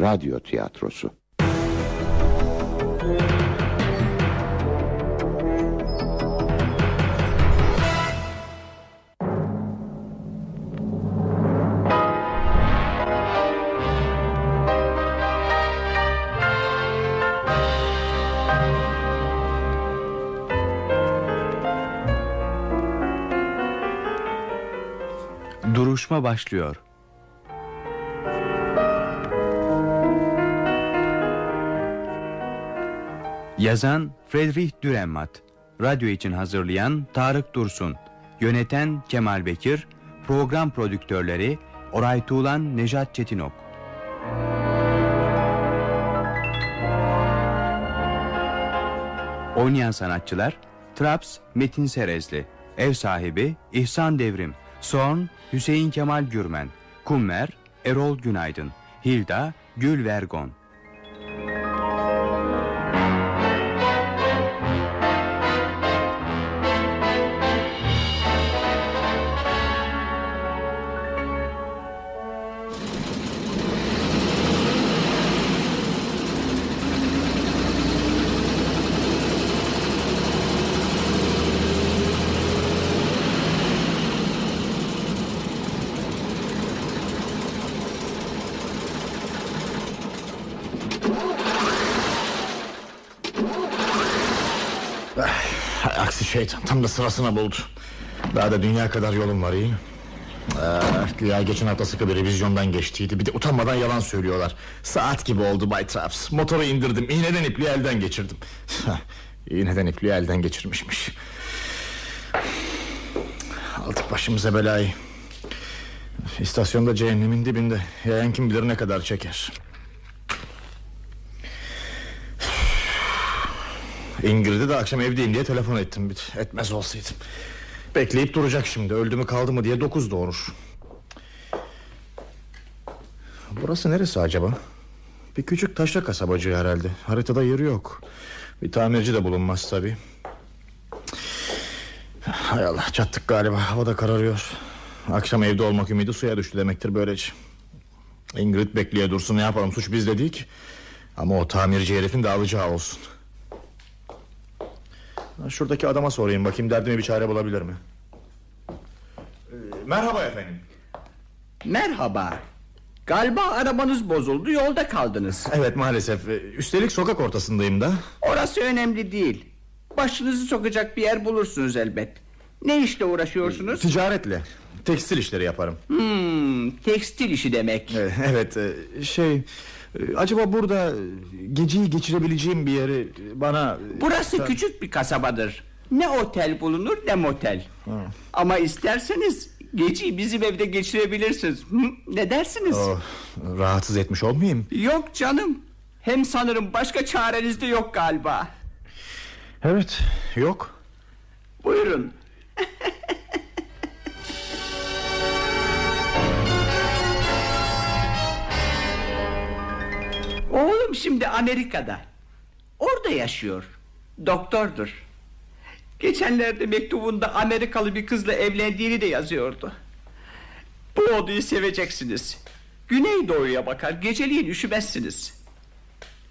radyo tiyatrosu. Duruşma başlıyor. Yazan Friedrich Dürrenmatt Radyo için hazırlayan Tarık Dursun. Yöneten Kemal Bekir. Program prodüktörleri Oray Tuğlan Nejat Çetinok. Oynayan sanatçılar Traps Metin Serezli. Ev sahibi İhsan Devrim. Son Hüseyin Kemal Gürmen. Kummer Erol Günaydın. Hilda Gül Vergon şeytan tam da sırasına buldu. Daha da dünya kadar yolum var iyi? Ah, güya geçen hafta sıkı bir revizyondan geçtiydi. Bir de utanmadan yalan söylüyorlar. Saat gibi oldu Bay Traps. Motoru indirdim. İğneden ipliği elden geçirdim. İğneden ipliği elden geçirmişmiş. Aldık başımıza belayı. İstasyonda cehennemin dibinde. Yayan kim bilir ne kadar çeker İngiliz'de de akşam evdeyim diye telefon ettim. Etmez olsaydım. Bekleyip duracak şimdi. Öldü mü kaldı mı diye dokuz doğurur. Burası neresi acaba? Bir küçük taşra kasabacı herhalde. Haritada yeri yok. Bir tamirci de bulunmaz tabi Hay Allah çattık galiba. Hava da kararıyor. Akşam evde olmak ümidi suya düştü demektir böylece. Ingrid bekleye dursun. Ne yapalım? Suç bizde değil ki. Ama o tamirci herifin de alacağı olsun Şuradaki adama sorayım bakayım derdime bir çare bulabilir mi? Ee, merhaba efendim. Merhaba. Galiba arabanız bozuldu yolda kaldınız. Evet maalesef. Ee, Üstelik sokak ortasındayım da. Orası önemli değil. Başınızı sokacak bir yer bulursunuz elbet. Ne işle uğraşıyorsunuz? Ticaretle. Tekstil işleri yaparım. Hmm, tekstil işi demek. Ee, Evet şey... e, Acaba burada geceyi geçirebileceğim bir yeri bana... Burası küçük bir kasabadır. Ne otel bulunur ne motel. Ama isterseniz geceyi bizim evde geçirebilirsiniz. Hı? Ne dersiniz? Oh, rahatsız etmiş olmayayım. Yok canım. Hem sanırım başka çareniz de yok galiba. Evet yok. Buyurun. Oğlum şimdi Amerika'da. Orada yaşıyor. Doktordur. Geçenlerde mektubunda Amerikalı bir kızla evlendiğini de yazıyordu. Bu odayı seveceksiniz. Güneydoğuya bakar, geceliğin üşümezsiniz.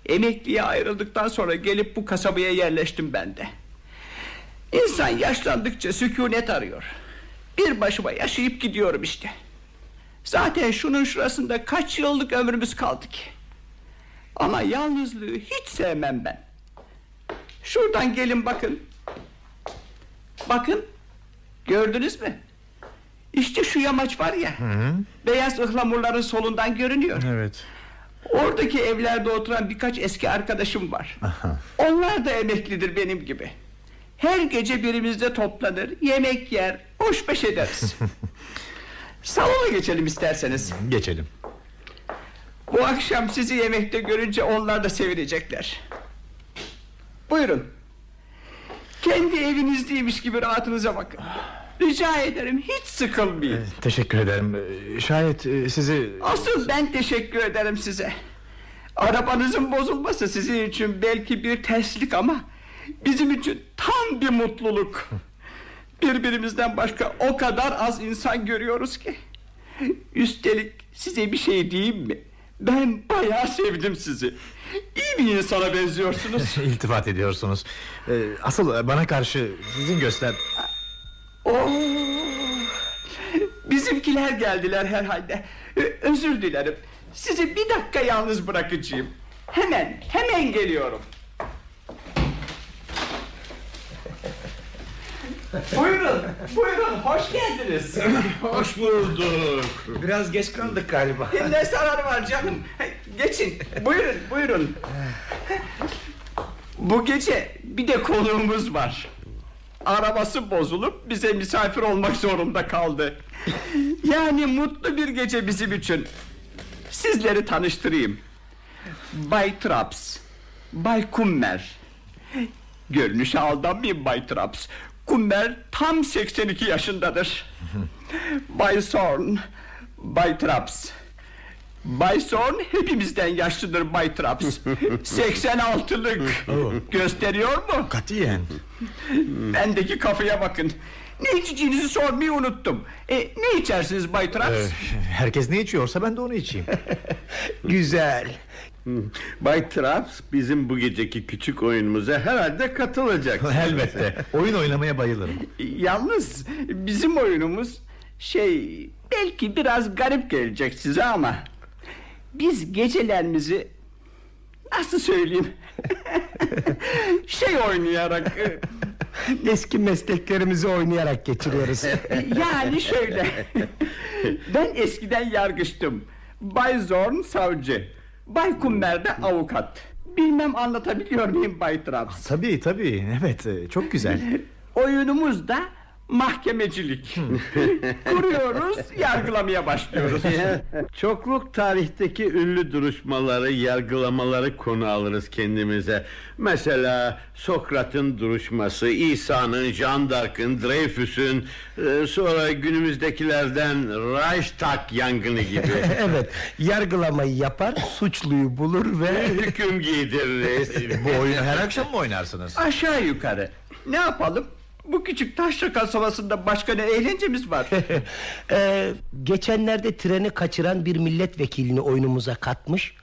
Emekliye ayrıldıktan sonra gelip bu kasabaya yerleştim ben de. İnsan yaşlandıkça sükunet arıyor. Bir başıma yaşayıp gidiyorum işte. Zaten şunun şurasında kaç yıllık ömrümüz kaldı ki. Ama yalnızlığı hiç sevmem ben. Şuradan gelin bakın. Bakın. Gördünüz mü? İşte şu yamaç var ya. Beyaz ıhlamurların solundan görünüyor. Evet. Oradaki evlerde oturan birkaç eski arkadaşım var. Onlar da emeklidir benim gibi. Her gece birimizde toplanır, yemek yer, hoş beş ederiz. Salona geçelim isterseniz. Geçelim. Bu akşam sizi yemekte görünce onlar da sevinecekler. Buyurun. Kendi evinizdeymiş gibi rahatınıza bakın. Rica ederim hiç sıkılmayın. Teşekkür ederim. Ee, Şayet e, sizi... Asıl ben teşekkür ederim size. Arabanızın bozulması sizin için belki bir terslik ama... ...bizim için tam bir mutluluk. Birbirimizden başka o kadar az insan görüyoruz ki. Üstelik size bir şey diyeyim mi? Ben bayağı sevdim sizi. İyi bir insana benziyorsunuz. İltifat ediyorsunuz. Ee, asıl bana karşı sizin göster... Oo, bizimkiler geldiler herhalde. Özür dilerim. Sizi bir dakika yalnız bırakacağım. Hemen, hemen geliyorum. Buyurun, buyurun, hoş geldiniz. Hoş bulduk. Biraz geç kaldık galiba. ne zararı var canım? Geçin, buyurun, buyurun. Bu gece bir de konuğumuz var. Arabası bozulup bize misafir olmak zorunda kaldı. Yani mutlu bir gece bizim için. Sizleri tanıştırayım. Bay Traps, Bay Kummer. Görünüşe aldanmayın Bay Traps. Kummer tam 82 yaşındadır. Bay Sorn, Bay Traps. Bay Sorn hepimizden yaşlıdır Bay Traps. 86'lık. Gösteriyor mu? Katiyen. Bendeki kafaya bakın. Ne içeceğinizi sormayı unuttum. E, ne içersiniz Bay Traps? Ee, herkes ne içiyorsa ben de onu içeyim. Güzel. Bay Traps bizim bu geceki küçük oyunumuza herhalde katılacak. Elbette. Oyun oynamaya bayılırım. Yalnız bizim oyunumuz şey belki biraz garip gelecek size ama biz gecelerimizi nasıl söyleyeyim şey oynayarak e, Eski mesleklerimizi oynayarak geçiriyoruz. yani şöyle ben eskiden yargıçtım Bay Zorn savcı Bay Kummer de avukat bilmem anlatabiliyor muyum Bay Traps Tabii tabii. Evet e, çok güzel. oyunumuz da mahkemecilik kuruyoruz yargılamaya başlıyoruz Çokluk tarihteki ünlü duruşmaları, yargılamaları konu alırız kendimize. Mesela Sokrat'ın duruşması, İsa'nın, Jean d'Arc'ın, Dreyfus'un, e, sonra günümüzdekilerden Reichstag yangını gibi. evet, yargılamayı yapar, suçluyu bulur ve... Hüküm giydiririz. Bu oyunu her akşam mı oynarsınız? aşağı yukarı ne yapalım bu küçük taşra kasabasında başka ne eğlencemiz var Ee, geçenlerde treni kaçıran bir milletvekilini oyunumuza katmış...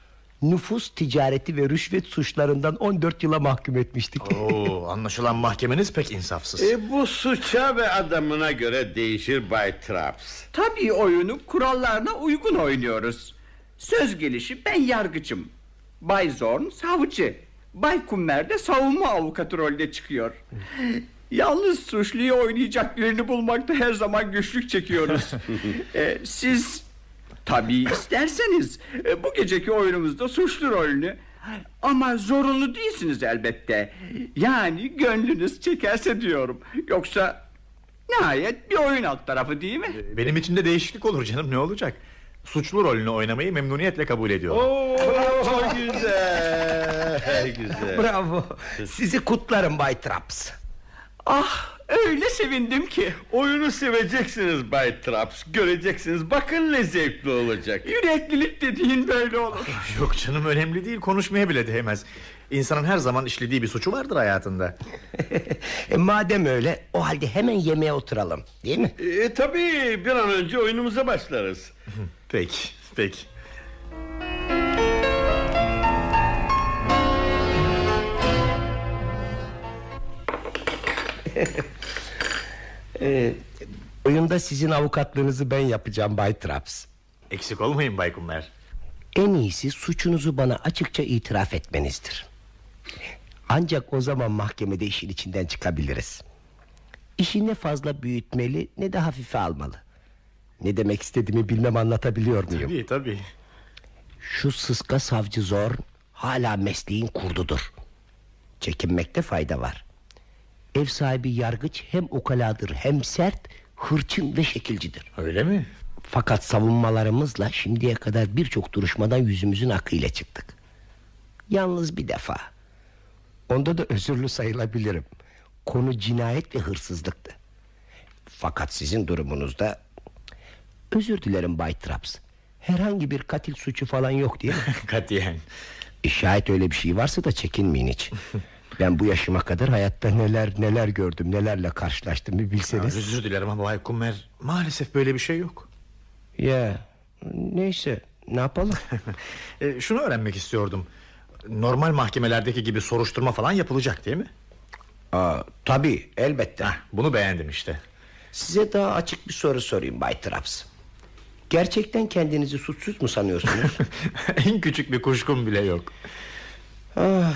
...nüfus ticareti ve rüşvet suçlarından 14 yıla mahkum etmiştik. Oo, anlaşılan mahkemeniz pek insafsız. E, bu suça ve adamına göre değişir Bay Traps. Tabii oyunu kurallarına uygun oynuyoruz söz gelişi ben yargıcım Bay Zorn savcı Bay Kummer de savunma avukatı rolde çıkıyor Yalnız suçluyu oynayacak birini bulmakta her zaman güçlük çekiyoruz Ee, Siz tabii isterseniz e, bu geceki oyunumuzda suçlu rolünü ama zorunlu değilsiniz elbette Yani gönlünüz çekerse diyorum Yoksa nihayet bir oyun alt tarafı değil mi? Benim için de değişiklik olur canım ne olacak? Suçlu rolünü oynamayı memnuniyetle kabul ediyorum. Oo, güzel, güzel. Bravo, sizi kutlarım Bay Traps. Ah öyle sevindim ki Oyunu seveceksiniz Bay Traps. Göreceksiniz. Bakın ne zevkli olacak. Yüreklilik dediğin böyle olur Yok canım önemli değil konuşmaya bile değmez. İnsanın her zaman işlediği bir suçu vardır hayatında. E, madem öyle, o halde hemen yemeğe oturalım, değil mi? E, tabii bir an önce oyunumuza başlarız. Peki peki. Ee, oyunda sizin avukatlığınızı ben yapacağım Bay Traps. Eksik olmayın Bay Kummer. En iyisi suçunuzu bana açıkça itiraf etmenizdir. Ancak o zaman mahkemede işin içinden çıkabiliriz. İşi ne fazla büyütmeli ne de hafife almalı. Ne demek istediğimi bilmem anlatabiliyor muyum? Tabii tabii. Şu sıska savcı zor hala mesleğin kurdudur. Çekinmekte fayda var. Ev sahibi yargıç hem ukaladır hem sert, hırçın ve şekilcidir. Öyle mi? Fakat savunmalarımızla şimdiye kadar birçok duruşmadan yüzümüzün akıyla çıktık. Yalnız bir defa. Onda da özürlü sayılabilirim. Konu cinayet ve hırsızlıktı. Fakat sizin durumunuzda... Özür dilerim Bay Traps. Herhangi bir katil suçu falan yok değil mi? Katiyen. E, Şayet öyle bir şey varsa da çekinmeyin hiç. Ben bu yaşıma kadar hayatta neler neler gördüm, nelerle karşılaştım bir bilseniz. Özür dilerim ama Bay Kummer maalesef böyle bir şey yok. Ya neyse Ne yapalım? E, şunu öğrenmek istiyordum. Normal mahkemelerdeki gibi soruşturma falan yapılacak değil mi? Aa, tabii elbette. Heh, bunu beğendim işte. Size daha açık bir soru sorayım Bay Traps. Gerçekten kendinizi suçsuz mu sanıyorsunuz? en küçük bir kuşkum bile yok. ah,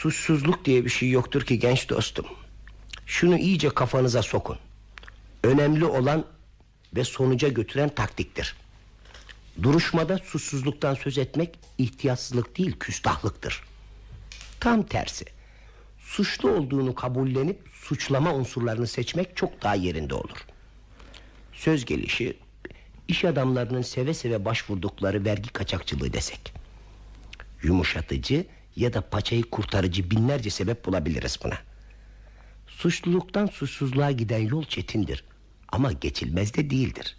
suçsuzluk diye bir şey yoktur ki genç dostum. Şunu iyice kafanıza sokun. Önemli olan ve sonuca götüren taktiktir. Duruşmada suçsuzluktan söz etmek ihtiyatsızlık değil küstahlıktır. Tam tersi. Suçlu olduğunu kabullenip suçlama unsurlarını seçmek çok daha yerinde olur. Söz gelişi iş adamlarının seve seve başvurdukları vergi kaçakçılığı desek. Yumuşatıcı ya da paçayı kurtarıcı binlerce sebep bulabiliriz buna. Suçluluktan suçsuzluğa giden yol çetindir ama geçilmez de değildir.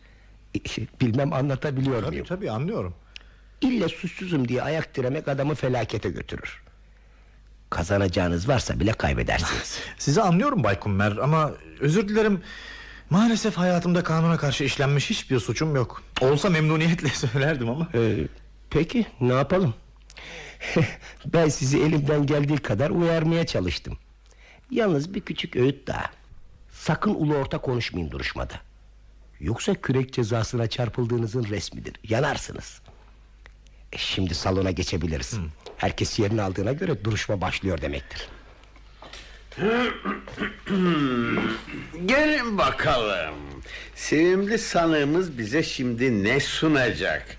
Bilmem anlatabiliyor Tabii muyum? tabii anlıyorum. İlle suçsuzum diye ayak diremek adamı felakete götürür. Kazanacağınız varsa bile kaybedersiniz. Sizi anlıyorum Bay Kummer ama özür dilerim. Maalesef hayatımda kanuna karşı işlenmiş hiçbir suçum yok. Olsa memnuniyetle söylerdim ama. Ee, peki ne yapalım? ben sizi elimden geldiği kadar uyarmaya çalıştım. Yalnız bir küçük öğüt daha. Sakın ulu orta konuşmayın duruşmada. Yoksa kürek cezasına çarpıldığınızın resmidir. Yanarsınız. E, şimdi salona geçebiliriz. Herkes yerini aldığına göre duruşma başlıyor demektir. Gelin bakalım. Sevimli sanığımız bize şimdi ne sunacak?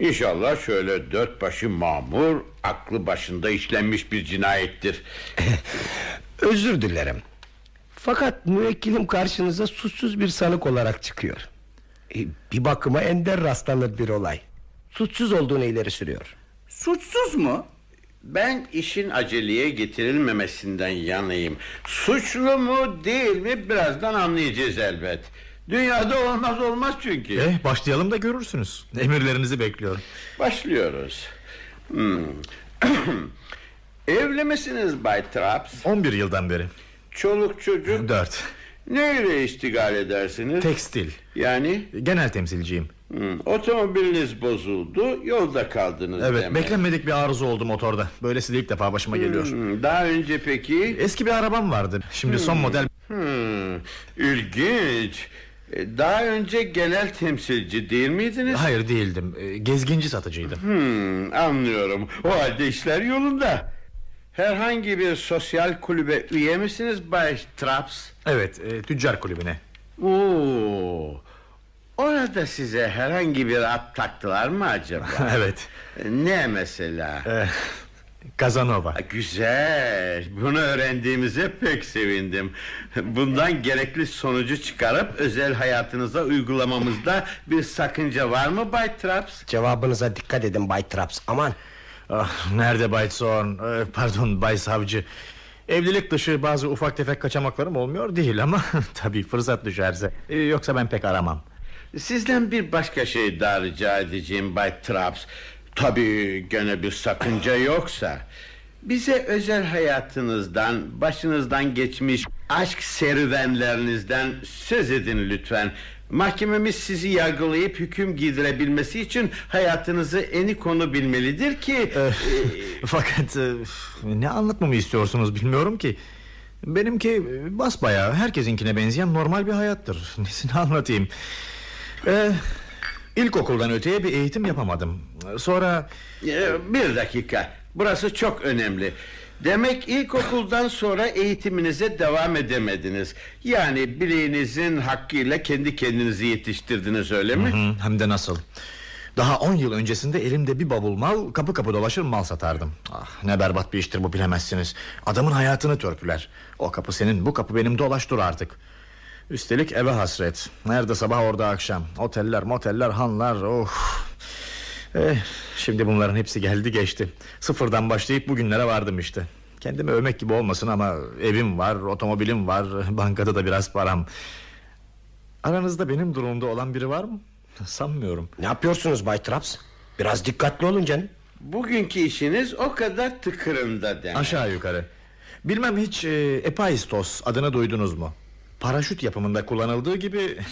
İnşallah şöyle dört başı mamur, aklı başında işlenmiş bir cinayettir. Özür dilerim. Fakat müvekkilim karşınıza suçsuz bir sanık olarak çıkıyor. E, bir bakıma ender rastlanır bir olay. Suçsuz olduğunu ileri sürüyor. Suçsuz mu? Ben işin aceleye getirilmemesinden yanayım. Suçlu mu değil mi birazdan anlayacağız elbet. Dünyada olmaz olmaz çünkü. Eh, başlayalım da görürsünüz. Emirlerinizi bekliyorum. Başlıyoruz. Hmm. Evli misiniz Bay Traps? 11 yıldan beri. Çoluk çocuk 4. neyle iştigal edersiniz? Tekstil. Yani Genel temsilciyim. hmm, otomobiliniz bozuldu yolda kaldınız Evet demek. beklenmedik bir arıza oldu motorda. Böylesi de ilk defa başıma geliyor. Hmm, daha önce peki? Eski bir arabam vardı. Şimdi son model Hmm, ilginç. E, Daha önce genel temsilci değil miydiniz? Hayır değildim. Ee, Gezginci satıcıydım. Hmm, anlıyorum. O halde işler yolunda. Herhangi bir sosyal kulübe üye misiniz Bay Traps? Evet, e, tüccar kulübüne. Oo. Orada size herhangi bir at taktılar mı acaba? evet. ne mesela? Kazanova. Güzel. Bunu öğrendiğimize pek sevindim. Bundan gerekli sonucu çıkarıp özel hayatınıza uygulamamızda bir sakınca var mı Bay Traps? Cevabınıza dikkat edin Bay Traps. Aman Ah, nerede Bay Zorn? Ee, pardon Bay Savcı. Evlilik dışı bazı ufak tefek kaçamaklarım olmuyor değil ama tabii fırsat düşerse. Ee, yoksa ben pek aramam. Sizden bir başka şey daha rica edeceğim Bay Traps. Tabii gene bir sakınca yoksa. Bize özel hayatınızdan, başınızdan geçmiş aşk serüvenlerinizden söz edin lütfen. Mahkememiz sizi yargılayıp hüküm giydirebilmesi için hayatınızı eni konu bilmelidir ki... Ee, Fakat e, ne anlatmamı istiyorsunuz bilmiyorum ki. Benimki e, basbayağı herkesinkine benzeyen normal bir hayattır. Nesini anlatayım? Ee, ilkokuldan öteye bir eğitim yapamadım. Sonra Ee, Bir dakika. Burası çok önemli. Demek ilkokuldan sonra eğitiminize devam edemediniz. Yani bileğinizin hakkıyla kendi kendinizi yetiştirdiniz öyle mi? Hı, hem de nasıl? Daha on yıl öncesinde elimde bir bavul mal kapı kapı dolaşır mal satardım. Ah, ne berbat bir iştir bu bilemezsiniz. Adamın hayatını törpüler. O kapı senin bu kapı benim dolaş dur artık. Üstelik eve hasret. Nerede sabah orada akşam. Oteller moteller hanlar oh. Eh, şimdi bunların hepsi geldi geçti. Sıfırdan başlayıp bugünlere vardım işte. Kendimi övmek gibi olmasın ama evim var, otomobilim var, bankada da biraz param. Aranızda benim durumumda olan biri var mı? Sanmıyorum. ne yapıyorsunuz Bay Traps? Biraz dikkatli olun canım. Bugünkü işiniz o kadar tıkırında demek. Aşağı yukarı. Bilmem hiç e, Epaistos adını duydunuz mu? Paraşüt yapımında kullanıldığı gibi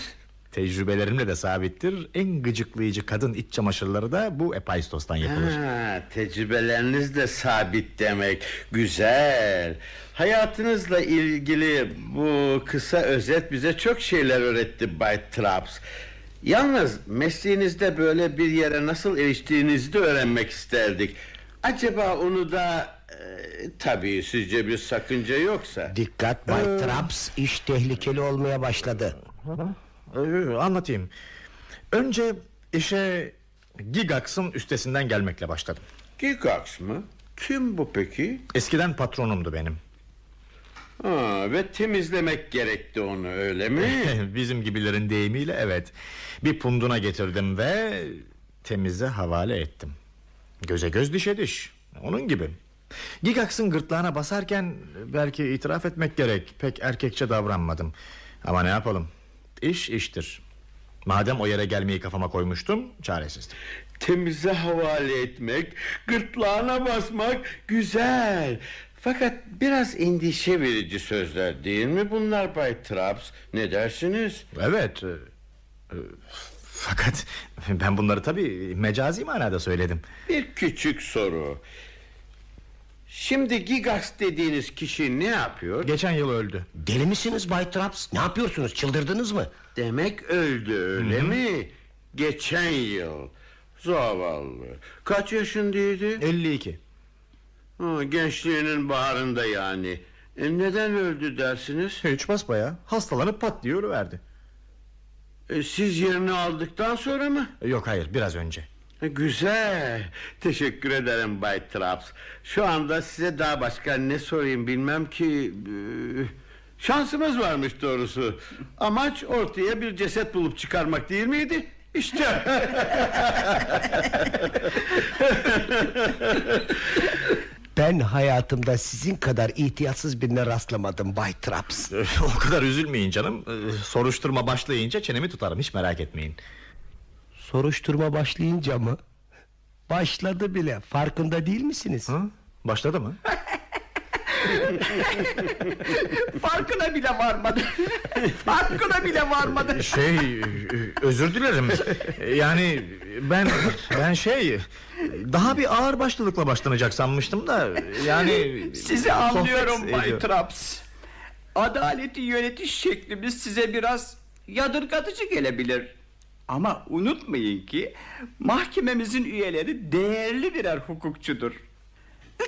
Tecrübelerimle de sabittir. En gıcıklayıcı kadın iç çamaşırları da bu Epaistos'tan yapılır. Ha, tecrübeleriniz de sabit demek. Güzel. Hayatınızla ilgili bu kısa özet bize çok şeyler öğretti Bay Traps. Yalnız mesleğinizde böyle bir yere nasıl eriştiğinizi de öğrenmek isterdik. Acaba onu da tabii sizce bir sakınca yoksa. Dikkat Bay Traps iş tehlikeli olmaya başladı. Ee, anlatayım. Önce işe Gigax'ın üstesinden gelmekle başladım. Gigax mı? Kim bu peki? Eskiden patronumdu benim. Ha, ve temizlemek gerekti onu öyle mi? Bizim gibilerin deyimiyle evet. Bir punduna getirdim ve temize havale ettim. Göze göz dişe diş. Onun gibi. Gigax'ın gırtlağına basarken belki itiraf etmek gerek. Pek erkekçe davranmadım. Ama ne yapalım? İş iştir. Madem o yere gelmeyi kafama koymuştum, çaresizdim. Temize havale etmek, gırtlağına basmak güzel. Fakat biraz endişe verici sözler değil mi bunlar Bay Traps? Ne dersiniz? Evet. e, e, fakat ben bunları tabii mecazi manada söyledim. Bir küçük soru. Şimdi Gigax dediğiniz kişi ne yapıyor? Geçen yıl öldü. Deli misiniz Bay Traps? Ne yapıyorsunuz? Çıldırdınız mı? Demek öldü öyle mi? Geçen yıl. Zavallı. Kaç yaşındaydı? 52. Ha, gençliğinin baharında yani. E, neden öldü dersiniz? Hiç basbaya hastalanıp pat diye verdi. E, siz yerini aldıktan sonra mı? Yok hayır biraz önce. Güzel. Teşekkür ederim Bay Traps. Şu anda size daha başka ne sorayım bilmem ki... Şansımız varmış doğrusu. Amaç ortaya bir ceset bulup çıkarmak değil miydi? İşte. Ben hayatımda sizin kadar ihtiyatsız birine rastlamadım Bay Traps. o kadar üzülmeyin canım. Soruşturma başlayınca çenemi tutarım hiç merak etmeyin. Soruşturma başlayınca mı? Başladı bile. Farkında değil misiniz? Ha? Başladı mı? Farkına bile varmadı. Farkına bile varmadı. Şey e, özür dilerim. Yani ben ben şey daha bir ağır başlılıkla başlanacak sanmıştım da yani Sizi anlıyorum Bay. Traps. Adaleti yönetiş şeklimiz size biraz yadırgatıcı gelebilir. Ama unutmayın ki mahkememizin üyeleri değerli birer hukukçudur.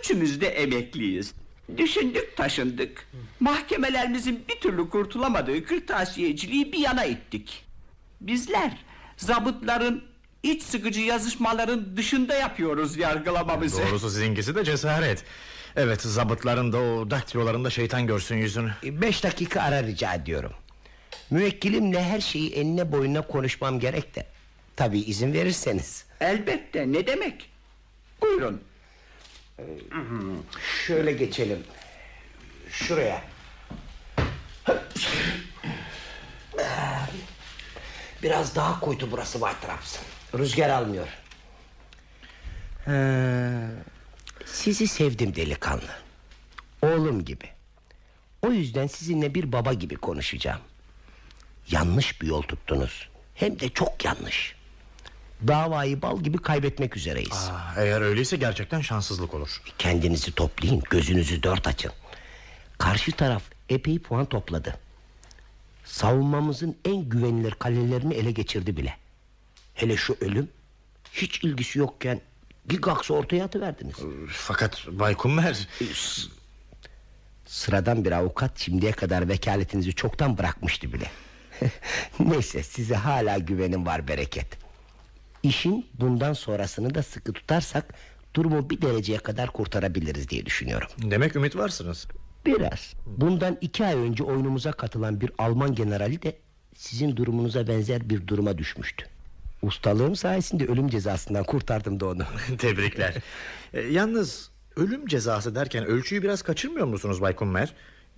Üçümüz de emekliyiz. Düşündük taşındık. Mahkemelerimizin bir türlü kurtulamadığı kırtasiyeciliği bir yana ettik. Bizler zabıtların iç sıkıcı yazışmaların dışında yapıyoruz yargılamamızı. Doğrusu sizinkisi de cesaret. Evet zabıtların da o daktilolarında şeytan görsün yüzünü. Beş dakika ara rica ediyorum. Müvekkilimle her şeyi enine boyuna konuşmam gerek de. Tabii izin verirseniz. Elbette ne demek? Buyurun. Şöyle geçelim. Şuraya. Biraz daha kuytu burası Bay Traps. Rüzgar almıyor. Ee, sizi sevdim delikanlı. Oğlum gibi. O yüzden sizinle bir baba gibi konuşacağım. Yanlış bir yol tuttunuz. Hem de çok yanlış. Davayı bal gibi kaybetmek üzereyiz. Aa, eğer öyleyse gerçekten şanssızlık olur. Kendinizi toplayın, gözünüzü dört açın. Karşı taraf epey puan topladı. Savunmamızın en güvenilir kalelerini ele geçirdi bile. Hele şu ölüm hiç ilgisi yokken Gigax'ı ortaya atıverdiniz. Fakat Bay Kummer Sıradan bir avukat şimdiye kadar vekaletinizi çoktan bırakmıştı bile. Neyse size hala güvenim var bereket. İşin bundan sonrasını da sıkı tutarsak durumu bir dereceye kadar kurtarabiliriz diye düşünüyorum. demek ümit varsınız. Biraz. Bundan iki ay önce oyunumuza katılan bir Alman generali de sizin durumunuza benzer bir duruma düşmüştü. Ustalığım sayesinde ölüm cezasından kurtardım da onu. Tebrikler. E, yalnız ölüm cezası derken ölçüyü biraz kaçırmıyor musunuz Bay Kummer?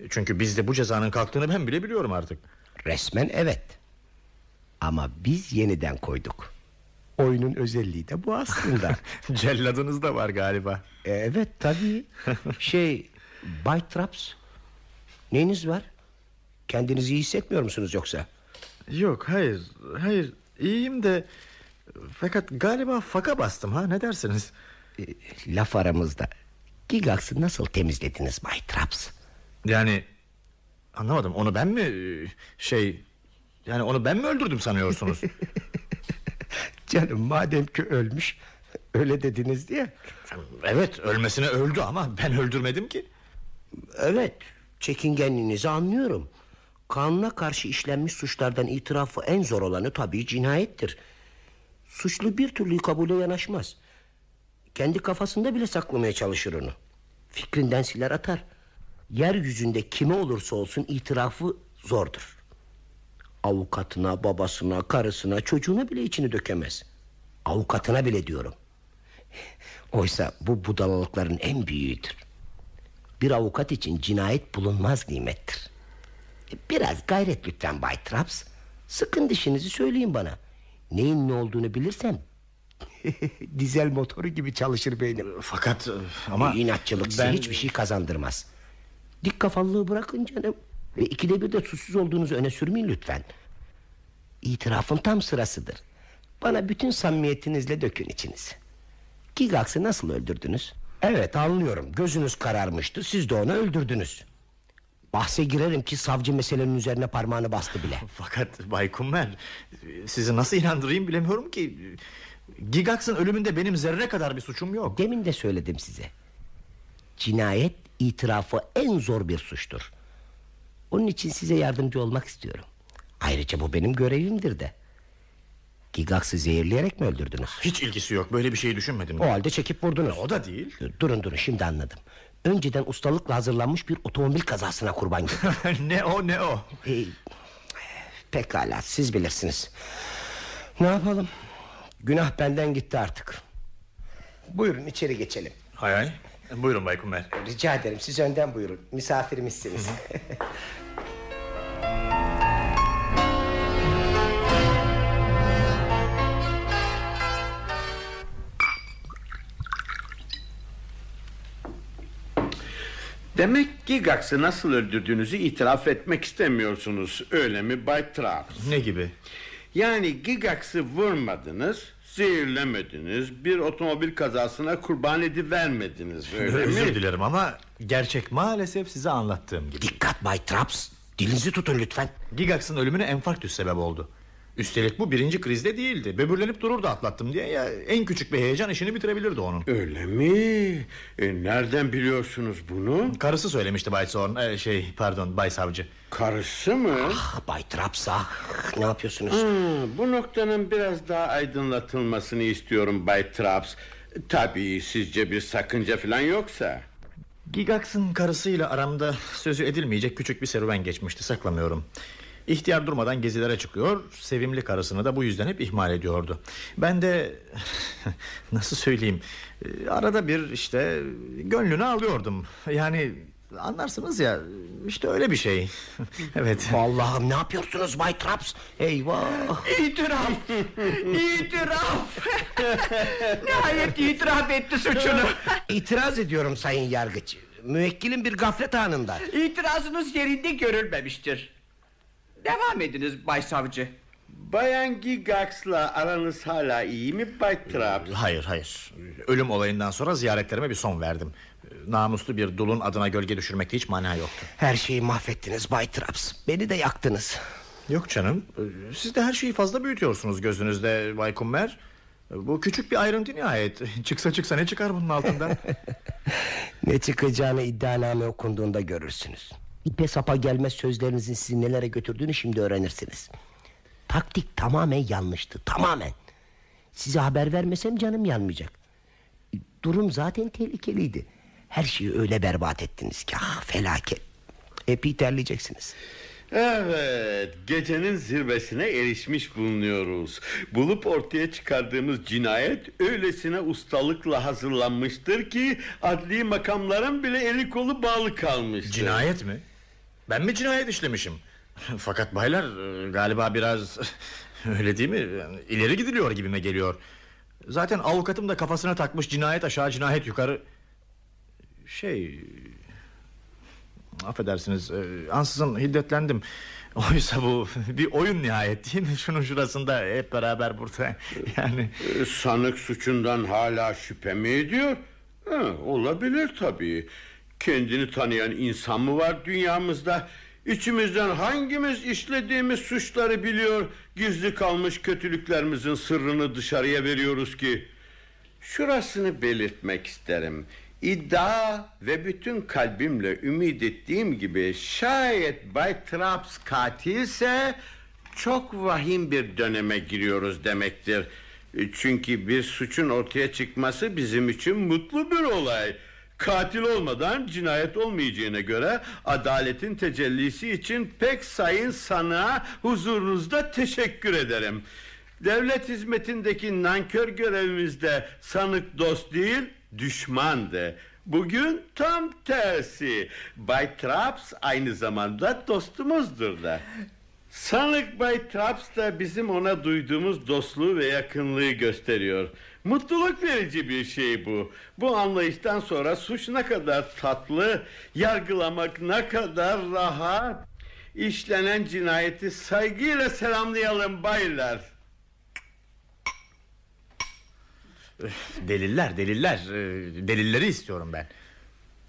Çünkü bizde bu cezanın kalktığını ben bile biliyorum artık. Resmen evet. Ama biz yeniden koyduk. Oyunun özelliği de bu aslında. Celladınız da var galiba. E, evet tabii. Şey Bay Traps. Neyiniz var? Kendinizi iyi hissetmiyor musunuz yoksa? Yok hayır hayır iyiyim de fakat galiba faka bastım ha ne dersiniz? E, laf aramızda. Gigax'ı nasıl temizlediniz Bay Traps? Yani anlamadım onu ben mi e, şey yani onu ben mi öldürdüm sanıyorsunuz? Canım madem ki ölmüş öyle dediniz diye. evet ölmesine öldü ama ben öldürmedim ki. Evet çekingenliğinizi anlıyorum. Kanuna karşı işlenmiş suçlardan itirafı en zor olanı tabii cinayettir. Suçlu bir türlü kabule yanaşmaz. Kendi kafasında bile saklamaya çalışır onu. Fikrinden siler atar. Yeryüzünde kime olursa olsun itirafı zordur. Avukatına, babasına, karısına, çocuğuna bile içini dökemez. Avukatına bile diyorum. Oysa bu budalalıkların en büyüğüdür. Bir avukat için cinayet bulunmaz nimettir. Biraz gayret lütfen Bay Traps. Sıkın dişinizi söyleyin bana. Neyin ne olduğunu bilirsem... Dizel motoru gibi çalışır beynim. Fakat e, ama İnatçılık size ben- hiçbir şey kazandırmaz. Dik kafalılığı bırakın canım. Ve ikide bir de suçsuz olduğunuzu öne sürmeyin lütfen. İtirafın tam sırasıdır. Bana bütün samimiyetinizle dökün içinizi. Gigax'ı nasıl öldürdünüz? Evet anlıyorum. Gözünüz kararmıştı. Siz de onu öldürdünüz. Bahse girerim ki savcı meselenin üzerine parmağını bastı bile. Fakat Bay Kummer Sizi nasıl inandırayım bilemiyorum ki Gigax'ın ölümünde benim zerre kadar bir suçum yok Demin de söyledim size. Cinayet itirafı en zor bir suçtur. Onun için size yardımcı olmak istiyorum. Ayrıca bu benim görevimdir de. Gigax'ı zehirleyerek mi öldürdünüz? Hiç ilgisi yok böyle bir şey düşünmedim O halde çekip vurdunuz. O da değil Durun durun şimdi anladım. Önceden ustalıkla hazırlanmış bir otomobil kazasına kurban gitti. Ne o ne o Ee, pekala siz bilirsiniz. Ne yapalım? Günah benden gitti artık. Buyurun içeri geçelim. Hay hay Buyurun Bay Kummer Rica ederim siz önden buyurun. Misafirimizsiniz. Demek Gigax'ı nasıl öldürdüğünüzü itiraf etmek istemiyorsunuz öyle mi Bay Traps? Ne gibi Yani Gigax'ı vurmadınız, zehirlemediniz, bir otomobil kazasına kurban edivermediniz öyle Özür mi? dilerim ama Gerçek maalesef size anlattığım gibi Dikkat Bay Traps. Dilinizi tutun lütfen. Gigax'ın ölümüne enfarktüs sebep oldu Üstelik bu birinci krizde değildi Böbürlenip dururdu atlattım diye ya En küçük bir heyecan işini bitirebilirdi onun Öyle mi? E, nereden biliyorsunuz bunu? Karısı söylemişti Bay Zorn e, Şey pardon Bay Savcı Karısı mı? Ah Bay Traps ah. Ne yapıyorsunuz? Hmm, bu noktanın biraz daha aydınlatılmasını istiyorum Bay Traps. Tabii sizce bir sakınca falan yoksa. Gigax'ın karısıyla aramda sözü edilmeyecek küçük bir serüven geçmişti saklamıyorum. İhtiyar durmadan gezilere çıkıyor Sevimli karısını da bu yüzden hep ihmal ediyordu Ben de Nasıl söyleyeyim e, Arada bir işte Gönlünü alıyordum Yani anlarsınız ya işte öyle bir şey Evet Allah'ım ne yapıyorsunuz Bay Traps? Eyvah. İtiraf! İtiraf! Nihayet itiraf etti suçunu. İtiraz ediyorum sayın yargıç. Müvekkilim bir gaflet anında. İtirazınız yerinde görülmemiştir. Devam ediniz Bay Savcı. Bayan Gigax'la aranız hala iyi mi Bay Traps? Hayır hayır Ölüm olayından sonra ziyaretlerime bir son verdim Namuslu bir dulun adına gölge düşürmekte hiç mana yoktu Her şeyi mahvettiniz Bay Traps. Beni de yaktınız. Yok canım Siz de her şeyi fazla büyütüyorsunuz gözünüzde Bay Kummer Bu küçük bir ayrıntı nihayet Çıksa çıksa ne çıkar bunun altından Ne çıkacağını iddianame okunduğunda görürsünüz. İpe sapa gelmez sözlerinizin sizi nelere götürdüğünü şimdi öğrenirsiniz. Taktik tamamen yanlıştı. Tamamen. Size haber vermesem canım yanmayacak. Durum zaten tehlikeliydi. Her şeyi öyle berbat ettiniz ki ah felaket. Epey terleyeceksiniz. Evet, gecenin zirvesine erişmiş bulunuyoruz. Bulup ortaya çıkardığımız cinayet öylesine ustalıkla hazırlanmıştır ki adli makamların bile eli kolu bağlı kalmıştır. Cinayet mi? Ben mi cinayet işlemişim? Fakat baylar e, galiba biraz öyle değil mi? Yani ileri gidiliyor gibime geliyor. Zaten avukatım da kafasına takmış cinayet aşağı cinayet yukarı. Şey... Affedersiniz e, ansızın hiddetlendim Oysa bu bir oyun nihayet değil mi Şunun şurasında hep beraber burada Yani Ee, Sanık suçundan hala şüphe mi ediyor? Ha, olabilir tabii. Kendini tanıyan insan mı var dünyamızda? İçimizden hangimiz işlediğimiz suçları biliyor, gizli kalmış kötülüklerimizin sırrını dışarıya veriyoruz ki? Şurasını belirtmek isterim. İddia ve bütün kalbimle ümit ettiğim gibi şayet Bay Traps katilse çok vahim bir döneme giriyoruz demektir. Çünkü bir suçun ortaya çıkması bizim için mutlu bir olay. Katil olmadan cinayet olmayacağına göre adaletin tecellisi için pek sayın sanığa huzurunuzda teşekkür ederim. Devlet hizmetindeki nankör görevimizde sanık dost değil düşmandı. Bugün tam tersi. Bay Traps aynı zamanda dostumuzdur da. Sanık Bay Traps da bizim ona duyduğumuz dostluğu ve yakınlığı gösteriyor. Mutluluk verici bir şey bu. Bu anlayıştan sonra suç ne kadar tatlı, yargılamak ne kadar rahat. İşlenen cinayeti saygıyla selamlayalım baylar. Deliller deliller e, Delilleri istiyorum ben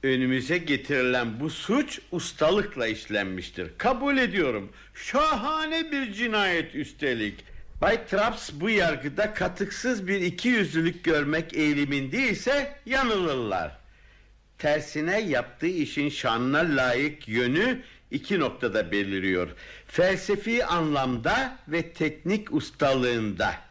Önümüze getirilen bu suç ustalıkla işlenmiştir. Kabul ediyorum. Şahane bir cinayet üstelik. Bay Traps bu yargıda katıksız bir ikiyüzlülük görmek eğilimindeyse yanılırlar. Tersine yaptığı işin şanına layık yönü iki noktada beliriyor. Felsefi anlamda ve teknik ustalığında.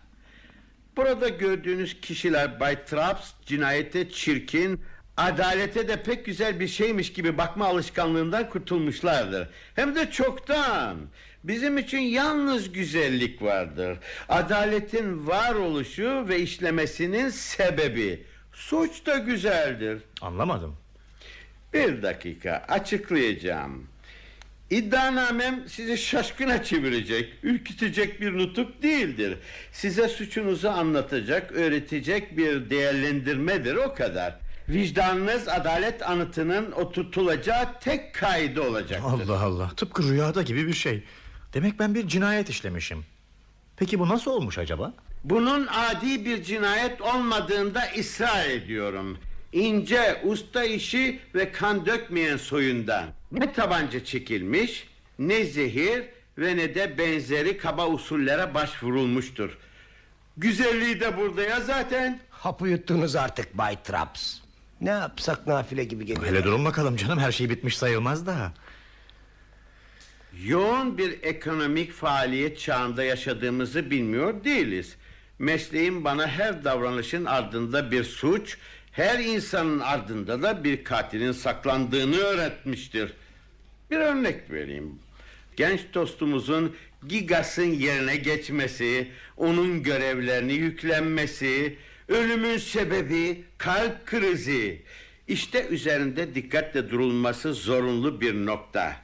Burada gördüğünüz kişiler Bay Traps cinayete çirkin, adalete de pek güzel bir şeymiş gibi bakma alışkanlığından kurtulmuşlardır. Hem de çoktan. Bizim için yalnız güzellik vardır. Adaletin varoluşu ve işlemesinin sebebi. Suç da güzeldir. Anlamadım Bir dakika açıklayacağım. İddianamem sizi şaşkına çevirecek, ürkütecek bir nutuk değildir. Size suçunuzu anlatacak, öğretecek bir değerlendirmedir o kadar. Vicdanınız adalet anıtının oturtulacağı tek kaydı olacaktır. Allah Allah tıpkı rüyada gibi bir şey Demek ben bir cinayet işlemişim Peki bu nasıl olmuş acaba Bunun adi bir cinayet olmadığında ısrar ediyorum. İnce, usta işi ve kan dökmeyen soyundan. Ne tabanca çekilmiş, ne zehir ve ne de benzeri kaba usullere başvurulmuştur. Güzelliği de burada ya zaten. Hapı yuttunuz artık Bay Traps. Ne yapsak nafile gibi geliyor. Hele durun bakalım canım her şey bitmiş sayılmaz daha Yoğun bir ekonomik faaliyet çağında yaşadığımızı bilmiyor değiliz. Mesleğim bana her davranışın ardında bir suç, her insanın ardında da bir katilin saklandığını öğretmiştir. Bir örnek vereyim. Genç dostumuzun Gigas'ın yerine geçmesi, onun görevlerini yüklenmesi, ölümün sebebi kalp krizi. İşte üzerinde dikkatle durulması zorunlu bir nokta.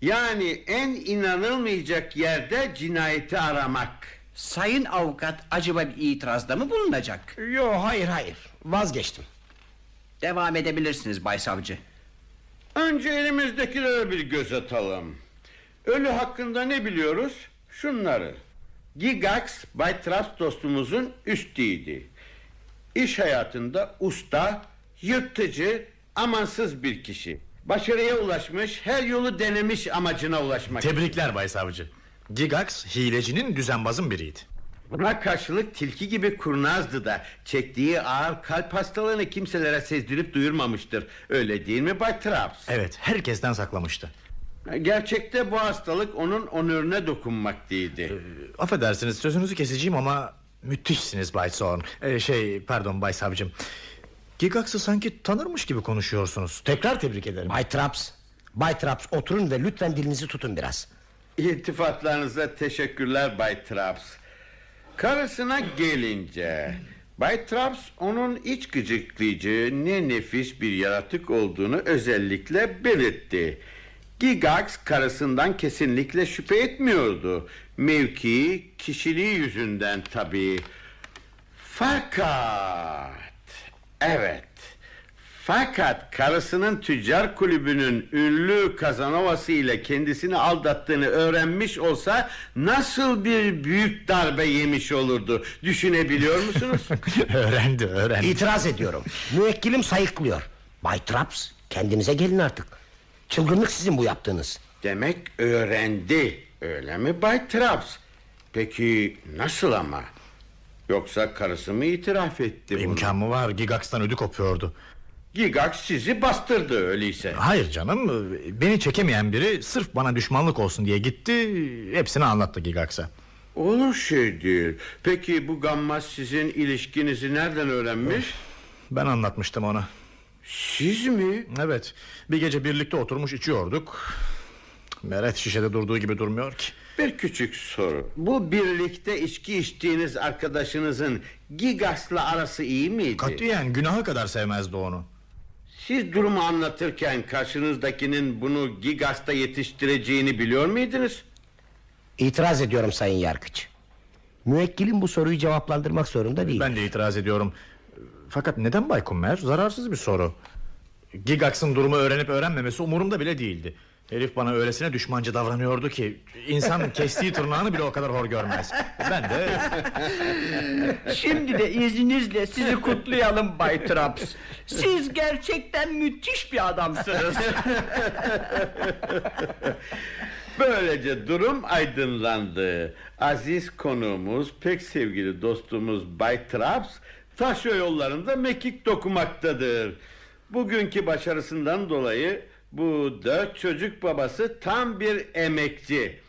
Yani en inanılmayacak yerde cinayeti aramak. Sayın avukat acaba bir itirazda mı bulunacak? Yo hayır hayır vazgeçtim. Devam edebilirsiniz Bay Savcı. Önce elimizdekilere bir göz atalım. Ölü hakkında ne biliyoruz? Şunları. Gigax Bay Traps dostumuzun üstüydü. İş hayatında usta, yırtıcı, amansız bir kişi. Başarıya ulaşmış, her yolu denemiş amacına ulaşmak. Tebrikler Bay Savcı Gigax hilecinin düzenbazın biriydi Buna karşılık tilki gibi kurnazdı da çektiği ağır kalp hastalığını kimselere sezdirip duyurmamıştır. Öyle değil mi Bay Traps? Evet herkesten saklamıştı Gerçekte bu hastalık onun onuruna dokunmaktaydı. Ee, Affedersiniz sözünüzü keseceğim ama müthişsiniz Bay Thorn Ee, Şey pardon Bay Savcım Gigax'ı sanki tanırmış gibi konuşuyorsunuz Tekrar tebrik ederim Bay Traps. Bay Traps oturun ve lütfen dilinizi tutun biraz. İltifatlarınıza teşekkürler Bay Traps. Karısına gelince... Bay Traps onun iç gıcıklayıcı ne nefis bir yaratık olduğunu özellikle belirtti. Gigax karısından kesinlikle şüphe etmiyordu. Mevkii, kişiliği yüzünden tabii. Fakat... Evet... Fakat karısının tüccar kulübünün ünlü Kazanovası ile kendisini aldattığını öğrenmiş olsa nasıl bir büyük darbe yemiş olurdu düşünebiliyor musunuz? öğrendi öğrendi. İtiraz ediyorum. Müvekkilim sayıklıyor. Bay Traps kendinize gelin artık. Çılgınlık sizin bu yaptığınız. Demek öğrendi öyle mi Bay Traps? Peki nasıl ama? Yoksa karısı mı itiraf etti bunu? İmkan mı var Gigax'tan ödü kopuyordu. Gigax sizi bastırdı öyleyse. Hayır canım beni çekemeyen biri sırf bana düşmanlık olsun diye gitti hepsini anlattı Gigax'a. Olur şey değil. Peki bu gammaz sizin ilişkinizi nereden öğrenmiş? Ben anlatmıştım ona. Siz mi? Evet bir gece birlikte oturmuş içiyorduk. Meret şişede durduğu gibi durmuyor ki. Bir küçük soru. Bu birlikte içki içtiğiniz arkadaşınızın Gigas'la arası iyi miydi? Katiyen günaha kadar sevmezdi onu. Siz durumu anlatırken karşınızdakinin bunu Gigas'ta yetiştireceğini biliyor muydunuz? İtiraz ediyorum sayın yargıç. Müvekkilim bu soruyu cevaplandırmak zorunda değil. Ben de itiraz ediyorum. Fakat neden Bay Kummer? Zararsız bir soru. Gigax'ın durumu öğrenip öğrenmemesi umurumda bile değildi. Herif bana öylesine düşmanca davranıyordu ki insan kestiği tırnağını bile o kadar hor görmez. Ben de Şimdi de izninizle sizi kutlayalım Bay Traps. Siz gerçekten müthiş bir adamsınız. Böylece durum aydınlandı. Aziz konuğumuz, pek sevgili dostumuz Bay Traps taş yollarında mekik dokumaktadır. Bugünkü başarısından dolayı bu dört çocuk babası tam bir emekçi.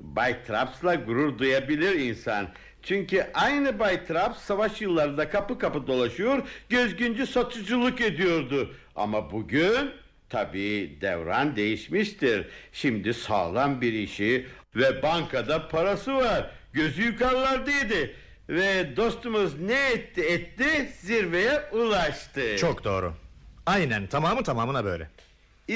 Bay Traps'la gurur duyabilir insan. Çünkü aynı Bay Traps savaş yıllarında kapı kapı dolaşıyor, gözgüncü satıcılık ediyordu. Ama bugün tabii devran değişmiştir. Şimdi sağlam bir işi ve bankada parası var. Gözü yukarılardaydı. Ve dostumuz ne etti etti zirveye ulaştı. çok doğru. Aynen tamamı tamamına böyle.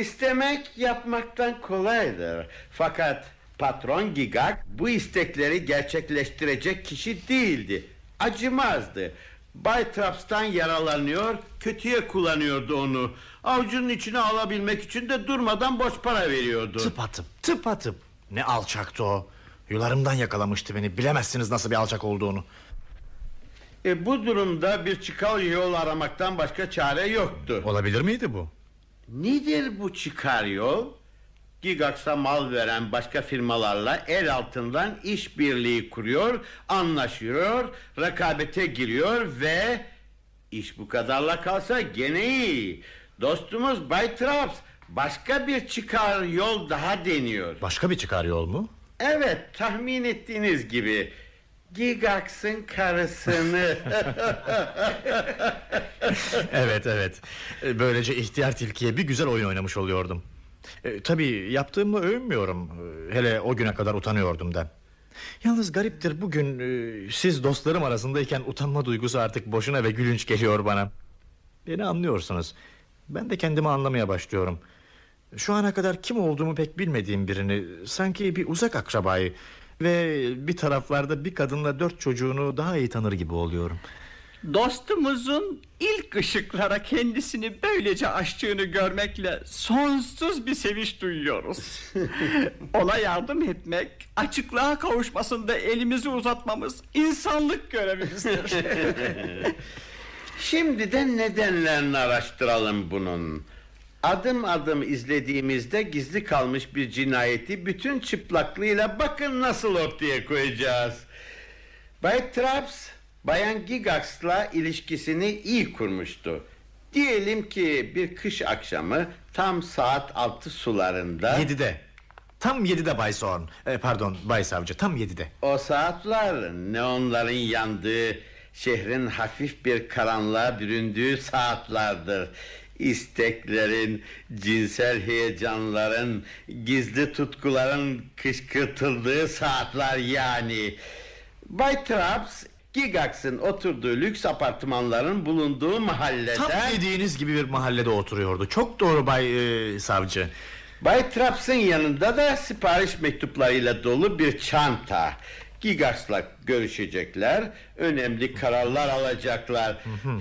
İstemek yapmaktan kolaydır. Fakat patron Gigak bu istekleri gerçekleştirecek kişi değildi. Acımazdı. Bay Traps'tan yaralanıyor, kötüye kullanıyordu onu. Avucunun içine alabilmek için de durmadan boş para veriyordu. Tıp atıp tıp atıp. Ne alçaktı o. Yularımdan yakalamıştı beni. Bilemezsiniz nasıl bir alçak olduğunu. E, bu durumda bir çıkar yol aramaktan başka çare yoktu. Olabilir miydi bu? Nedir bu çıkar yol? Gigax'a mal veren başka firmalarla el altından işbirliği kuruyor, anlaşıyor, rekabete giriyor ve iş bu kadarla kalsa gene iyi. Dostumuz Bay Traps başka bir çıkar yol daha deniyor. Başka bir çıkar yol mu? Evet tahmin ettiğiniz gibi Gigax'ın karısını evet evet. E, Böylece ihtiyar tilkiye bir güzel oyun oynamış oluyordum. E, tabii yaptığımı övünmüyorum. E, Hele o güne kadar utanıyordum da. Yalnız gariptir bugün e, siz dostlarım arasındayken utanma duygusu artık boşuna ve gülünç geliyor bana. Beni anlıyorsunuz. Ben de kendimi anlamaya başlıyorum. Şu ana kadar kim olduğumu pek bilmediğim birini sanki bir uzak akrabayı ve bir taraflarda bir kadınla dört çocuğunu daha iyi tanır gibi oluyorum. Dostumuzun ilk ışıklara kendisini böylece açtığını görmekle sonsuz bir sevinç duyuyoruz. Ona yardım etmek, açıklığa kavuşmasında elimizi uzatmamız insanlık görevimizdir. Şimdi de nedenlerini araştıralım bunun. Adım adım izlediğimizde gizli kalmış bir cinayeti bütün çıplaklığıyla bakın nasıl ortaya koyacağız. Bay Traps, Bayan Gigax'la ilişkisini iyi kurmuştu. Diyelim ki bir kış akşamı tam saat altı sularında... Yedide. Tam yedide Bay Sorn. E, pardon Bay Savcı tam yedide. O saatler neonların yandığı, şehrin hafif bir karanlığa büründüğü saatlerdir. İsteklerin, cinsel heyecanların, gizli tutkuların kışkırtıldığı saatler yani. Bay Traps, Gigax'ın oturduğu lüks apartmanların bulunduğu mahallede... Tam dediğiniz gibi bir mahallede oturuyordu. Çok doğru Bay e, Savcı. Bay Traps'ın yanında da sipariş mektuplarıyla dolu bir çanta. Gigax'la görüşecekler, önemli kararlar alacaklar.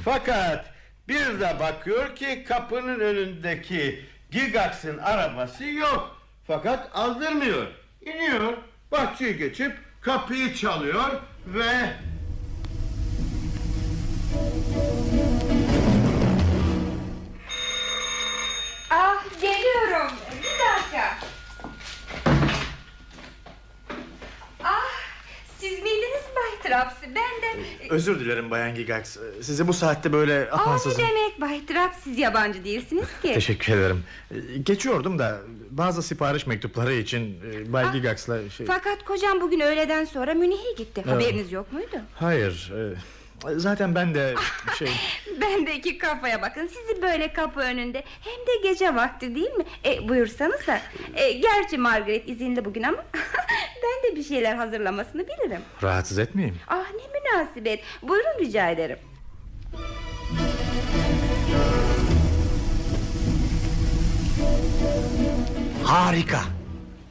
Fakat Bir de bakıyor ki kapının önündeki Gigax'ın arabası yok. Fakat aldırmıyor. İniyor, bahçeye geçip kapıyı çalıyor ve... Ah geliyorum. Bir dakika. Ah siz miydiniz Bay Traps? Ben de... Özür dilerim Bayan Gigax. Sizi bu saatte böyle Aa, ne demek Bay Traps siz yabancı değilsiniz ki. Teşekkür ederim. Geçiyordum da bazı sipariş mektupları için e, Bay Ah, Gigax'la şey... Fakat kocam bugün öğleden sonra Münih'e gitti. Haberiniz yok muydu? Hayır. e, Zaten ben de şey... Ben de iki kafaya bakın sizi böyle kapı önünde hem de gece vakti değil mi? E, buyursanıza. E, gerçi Margaret izinli bugün ama ben de bir şeyler hazırlamasını bilirim. Rahatsız etmeyeyim. Ah ne münasebet. Buyurun rica ederim. Harika.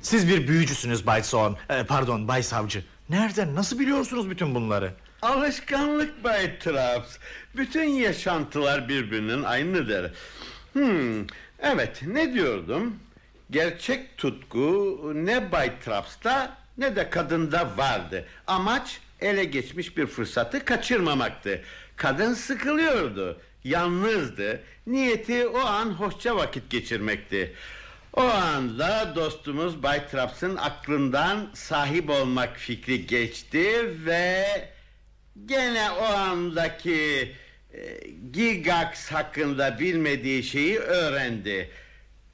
Siz bir büyücüsünüz Bay Son. Ee, pardon Bay Savcı. Nereden nasıl biliyorsunuz bütün bunları? Alışkanlık Bay Traps. Bütün yaşantılar birbirinin aynıdır. Hmm, evet ne diyordum? Gerçek tutku ne Bay Traps'ta ne de kadında vardı. Amaç ele geçmiş bir fırsatı kaçırmamaktı. Kadın sıkılıyordu, yalnızdı. Niyeti o an hoşça vakit geçirmekti. O anda dostumuz Bay Traps'ın aklından sahip olmak fikri geçti ve gene o andaki e, Gigax hakkında bilmediği şeyi öğrendi.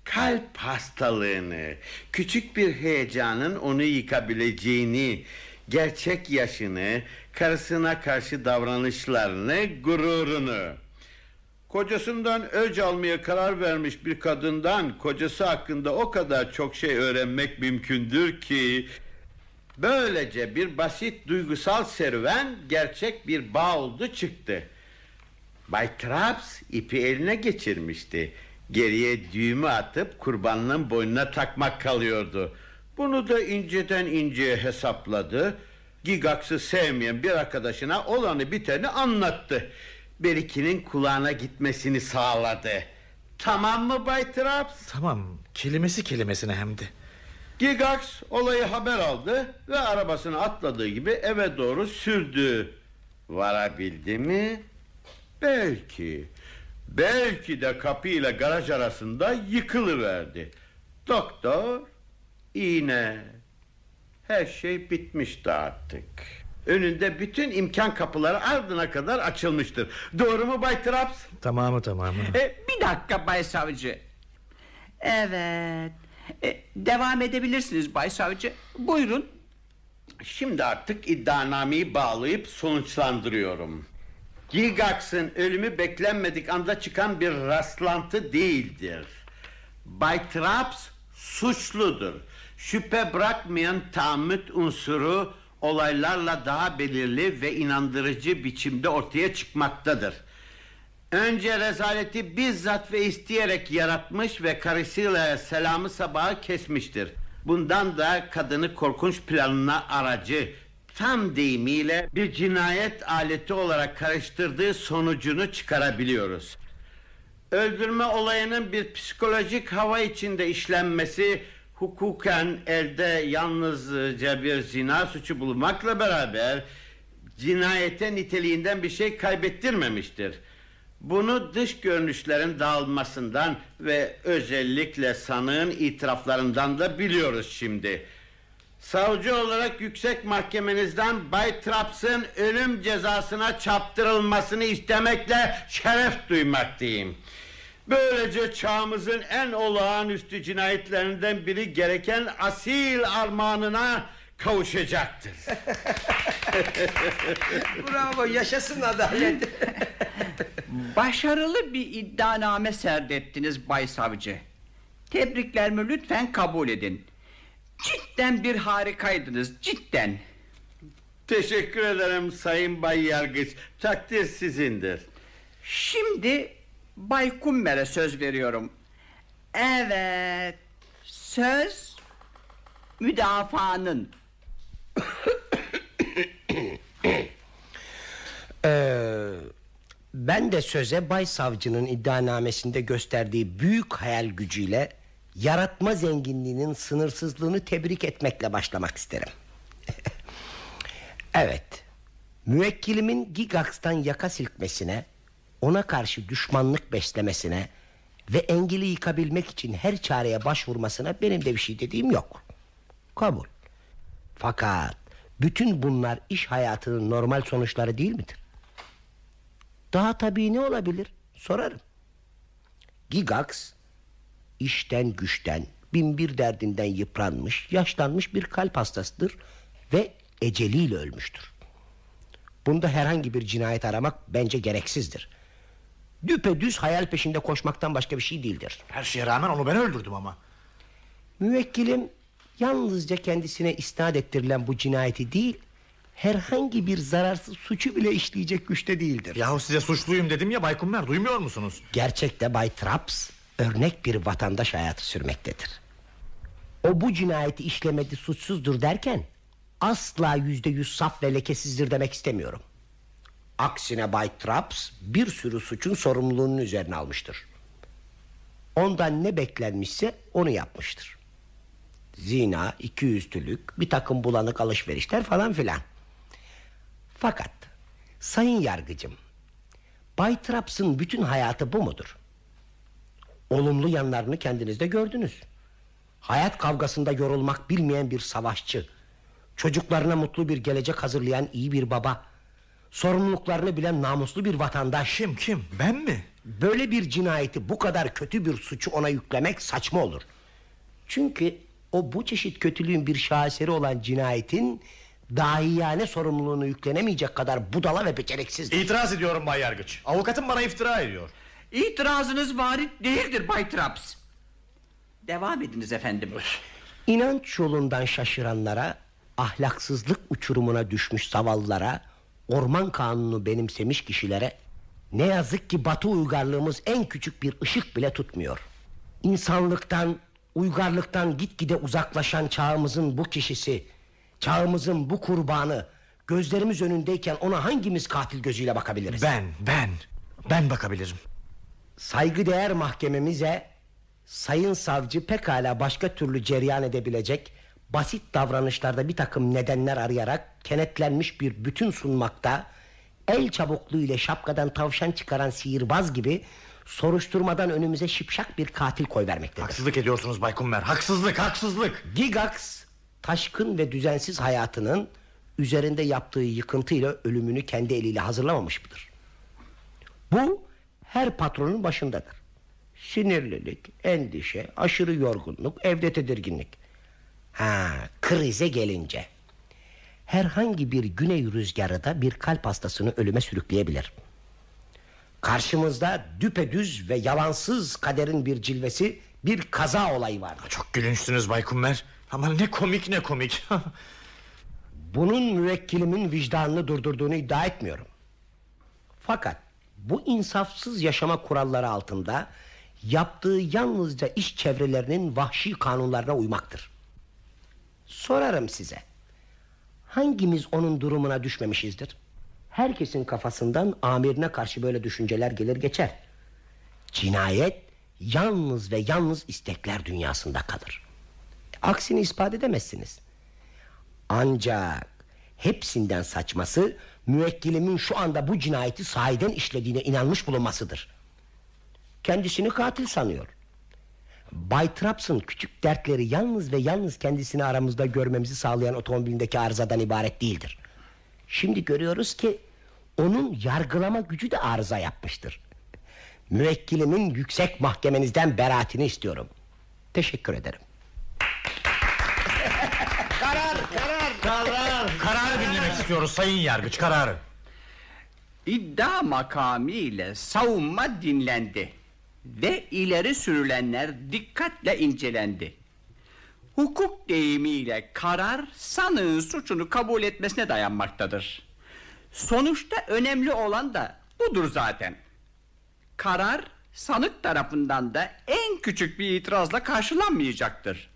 Kalp hastalığını, küçük bir heyecanın onu yıkabileceğini, gerçek yaşını, karısına karşı davranışlarını, gururunu. Kocasından öc almaya karar vermiş bir kadından kocası hakkında o kadar çok şey öğrenmek mümkündür ki böylece bir basit duygusal serüven gerçek bir bağ oldu çıktı. Bay Traps ipi eline geçirmişti. Geriye düğümü atıp kurbanının boynuna takmak kalıyordu. Bunu da inceden inceye hesapladı. Gigax'ı sevmeyen bir arkadaşına olanı biteni anlattı. Berikinin kulağına gitmesini sağladı. Tamam mı Bay Traps? Tamam. Kelimesi kelimesine hem de. Gigax olayı haber aldı ve arabasına atladığı gibi eve doğru sürdü. Varabildi mi? Belki. Belki de kapıyla garaj arasında yıkılıverdi. Doktor, iğne. Her şey bitmişti artık. Önünde bütün imkan kapıları ardına kadar açılmıştır. Doğru mu Bay Traps? Tamamı tamamı. E, bir dakika Bay Savcı. Evet. E, devam edebilirsiniz Bay Savcı. Buyurun. Şimdi artık iddianameyi bağlayıp sonuçlandırıyorum. Gigax'ın ölümü beklenmedik anda çıkan bir rastlantı değildir. Bay Traps suçludur. Şüphe bırakmayan tahammüt unsuru olaylarla daha belirli ve inandırıcı biçimde ortaya çıkmaktadır. Önce rezaleti bizzat ve isteyerek yaratmış ve karısıyla selamı sabahı kesmiştir. Bundan da kadını korkunç planına aracı, tam deyimiyle bir cinayet aleti olarak karıştırdığı sonucunu çıkarabiliyoruz. Öldürme olayının bir psikolojik hava içinde işlenmesi hukuken elde yalnızca bir zina suçu bulmakla beraber cinayete niteliğinden bir şey kaybettirmemiştir. Bunu dış görünüşlerin dağılmasından ve özellikle sanığın itiraflarından da biliyoruz şimdi. Savcı olarak yüksek mahkemenizden Bay Traps'ın ölüm cezasına çarptırılmasını istemekle şeref duymaktayım. Böylece çağımızın en olağanüstü cinayetlerinden biri gereken asil armağanına kavuşacaktır. Bravo yaşasın adalet. Başarılı bir iddianame serdettiniz Bay Savcı. Tebriklerimi lütfen kabul edin. Cidden bir harikaydınız cidden. Teşekkür ederim Sayın Bay Yargıç. Takdir sizindir. Şimdi Bay Kummer'e söz veriyorum. Evet. Söz müdafaanın. Ee, ben de söze Bay Savcı'nın iddianamesinde gösterdiği büyük hayal gücüyle yaratma zenginliğinin sınırsızlığını tebrik etmekle başlamak isterim. evet. Müvekkilimin Gigax'tan yaka silkmesine, ona karşı düşmanlık beslemesine ve engeli yıkabilmek için her çareye başvurmasına benim de bir şey dediğim yok. Kabul. Fakat bütün bunlar iş hayatının normal sonuçları değil midir? Daha tabii ne olabilir? Sorarım. Gigax işten güçten bin bir derdinden yıpranmış, yaşlanmış bir kalp hastasıdır ve eceliyle ölmüştür. Bunda herhangi bir cinayet aramak bence gereksizdir. Düpedüz hayal peşinde koşmaktan başka bir şey değildir. Her şeye rağmen onu ben öldürdüm ama. Müvekkilim yalnızca kendisine isnat ettirilen bu cinayeti değil... ...herhangi bir zararsız suçu bile işleyecek güçte değildir. Yahu size suçluyum dedim ya Bay Kummer duymuyor musunuz? Gerçekte Bay Traps örnek bir vatandaş hayatı sürmektedir. O bu cinayeti işlemedi suçsuzdur derken asla yüzde yüz saf ve lekesizdir demek istemiyorum. Aksine Bay Traps bir sürü suçun sorumluluğunu üzerine almıştır. Ondan ne beklenmişse onu yapmıştır. Zina, ikiyüzlülük, bir takım bulanık alışverişler falan filan. Fakat sayın yargıcım, Bay Traps'ın bütün hayatı bu mudur? Olumlu yanlarını kendiniz de gördünüz. Hayat kavgasında yorulmak bilmeyen bir savaşçı. Çocuklarına mutlu bir gelecek hazırlayan iyi bir baba. Sorumluluklarını bilen namuslu bir vatandaş. Kim kim ben mi? Böyle bir cinayeti bu kadar kötü bir suçu ona yüklemek saçma olur. Çünkü o bu çeşit kötülüğün bir şaheseri olan cinayetin dahiyane sorumluluğunu yüklenemeyecek kadar budala ve beceriksizdir. İtiraz ediyorum Bay Yargıç. Avukatım bana iftira ediyor. İtirazınız varit değildir Bay Traps. Devam ediniz efendim. İnanç yolundan şaşıranlara, ahlaksızlık uçurumuna düşmüş zavallılara, orman kanunu benimsemiş kişilere ne yazık ki batı uygarlığımız en küçük bir ışık bile tutmuyor. İnsanlıktan, uygarlıktan gitgide uzaklaşan çağımızın bu kişisi, çağımızın bu kurbanı gözlerimiz önündeyken ona hangimiz katil gözüyle bakabiliriz? Ben ben ben bakabilirim. Saygıdeğer mahkememize sayın savcı pekala başka türlü cereyan edebilecek basit davranışlarda bir takım nedenler arayarak kenetlenmiş bir bütün sunmakta el çabukluğu ile şapkadan tavşan çıkaran sihirbaz gibi soruşturmadan önümüze şipşak bir katil koy vermektedir. Haksızlık ediyorsunuz Bay Kummer. Haksızlık haksızlık. Gigax taşkın ve düzensiz hayatının üzerinde yaptığı yıkıntıyla ölümünü kendi eliyle hazırlamamış mıdır? Bu her patronun başındadır. Sinirlilik, endişe, aşırı yorgunluk, evde tedirginlik. Ha, krize gelince herhangi bir güney rüzgarı da bir kalp hastasını ölüme sürükleyebilir. Karşımızda düpedüz ve yalansız kaderin bir cilvesi bir kaza olayı var. Çok gülünçsünüz Bay Kummer. Ama ne komik ne komik. Bunun müvekkilimin vicdanını durdurduğunu iddia etmiyorum. Fakat bu insafsız yaşama kuralları altında yaptığı yalnızca iş çevrelerinin vahşi kanunlarına uymaktır. Sorarım size. Hangimiz onun durumuna düşmemişizdir? Herkesin kafasından amirine karşı böyle düşünceler gelir geçer. Cinayet yalnız ve yalnız istekler dünyasında kalır. Aksini ispat edemezsiniz. Ancak hepsinden saçması müvekkilimin şu anda bu cinayeti sahiden işlediğine inanmış bulunmasıdır. Kendisini katil sanıyor. Bay Traps'ın küçük dertleri yalnız ve yalnız kendisini aramızda görmemizi sağlayan otomobilindeki arızadan ibaret değildir. Şimdi görüyoruz ki onun yargılama gücü de arıza yapmıştır. Müvekkilimin yüksek mahkemenizden beraatini istiyorum. Teşekkür ederim. Kararı dinlemek istiyoruz Sayın Yargıç kararı. İddia makamı ile savunma dinlendi ve ileri sürülenler dikkatle incelendi. Hukuk deyimiyle karar sanığın suçunu kabul etmesine dayanmaktadır. Sonuçta önemli olan da budur zaten. Karar sanık tarafından da en küçük bir itirazla karşılanmayacaktır.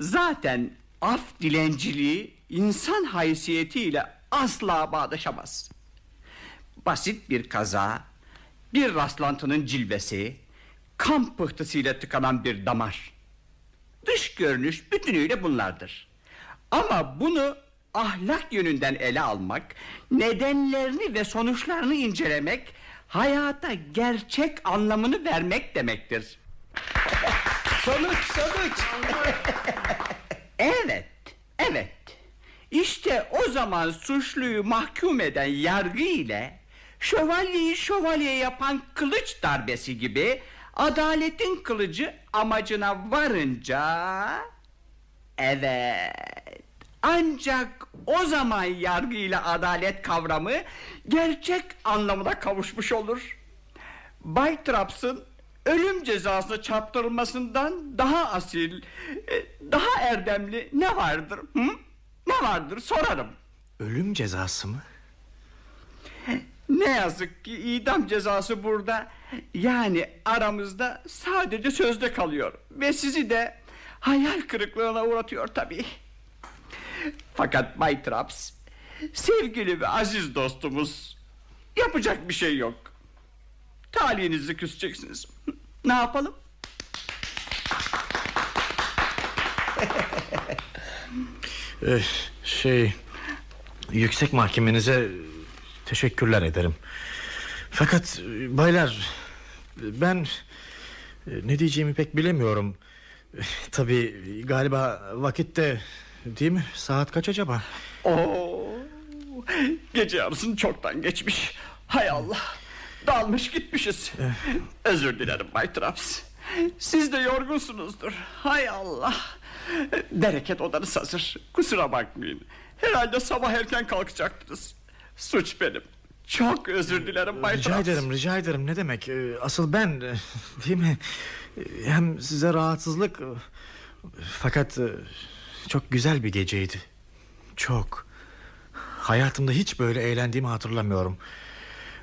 Zaten af dilenciliği insan haysiyetiyle asla bağdaşamaz. Basit bir kaza, bir rastlantının cilvesi, kan pıhtısıyla tıkanan bir damar. Dış görünüş bütünüyle bunlardır. Ama bunu ahlak yönünden ele almak, nedenlerini ve sonuçlarını incelemek, hayata gerçek anlamını vermek demektir. Sonuç sonuç. Evet, evet. İşte o zaman suçluyu mahkum eden yargı ile şövalyeyi şövalye yapan kılıç darbesi gibi adaletin kılıcı amacına varınca evet ancak o zaman yargı ile adalet kavramı gerçek anlamına kavuşmuş olur. Bay Traps'ın ölüm cezasına çarptırılmasından daha asil, e, daha erdemli ne vardır? Hı? Ne vardır sorarım. Ölüm cezası mı? Ne yazık ki idam cezası burada yani aramızda sadece sözde kalıyor ve sizi de hayal kırıklığına uğratıyor tabii. Fakat Bay Traps sevgili ve aziz dostumuz yapacak bir şey yok. Talihinizi küseceksiniz. Ne yapalım? Ee, şey yüksek mahkemenize teşekkürler ederim. Fakat baylar ben e, ne diyeceğimi pek bilemiyorum. Tabi galiba vakitte değil mi? Saat kaç acaba? Oo, gece yarısını çoktan geçmiş. Hay Allah. Dalmış gitmişiz. Özür dilerim Bay Traps. Siz de yorgunsunuzdur. Hay Allah. Bereket odanız hazır. Kusura bakmayın. Herhalde sabah erken kalkacaktınız. Suç benim. Çok özür dilerim Bay Rica Traps. ederim rica ederim ne demek Ee, Asıl ben değil mi Ee, Hem size rahatsızlık e, Fakat e, Çok güzel bir geceydi Çok Hayatımda hiç böyle eğlendiğimi hatırlamıyorum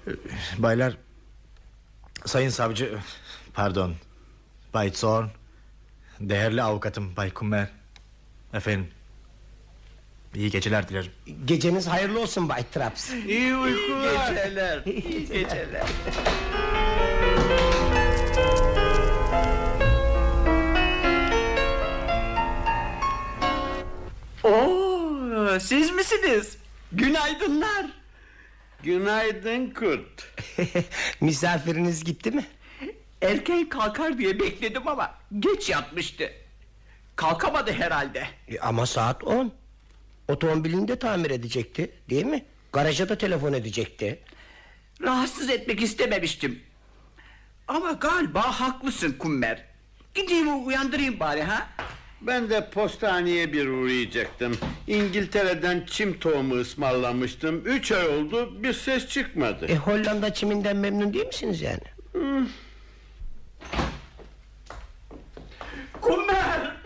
Ee, Baylar Sayın savcı Pardon Bay Zorn Değerli avukatım Bay Kummer Efendim İyi geceler dilerim Geceniz hayırlı olsun Bay Traps. İyi uykular. İyi geceler. İyi geceler. Oo, siz misiniz? Günaydınlar. Günaydın kurt. Misafiriniz gitti mi? Erken kalkar diye bekledim ama geç yatmıştı. Kalkamadı herhalde. E, ama saat 10. Otomobilini de tamir edecekti değil mi? Garaja da telefon edecekti. Rahatsız etmek istememiştim. Ama galiba haklısın Kummer. Gideyim uyandırayım bari ha. Ben de postaneye bir uğrayacaktım. İngiltere'den çim tohumu ısmarlamıştım. Üç ay oldu bir ses çıkmadı. E Hollanda çiminden memnun değil misiniz yani? Kummer!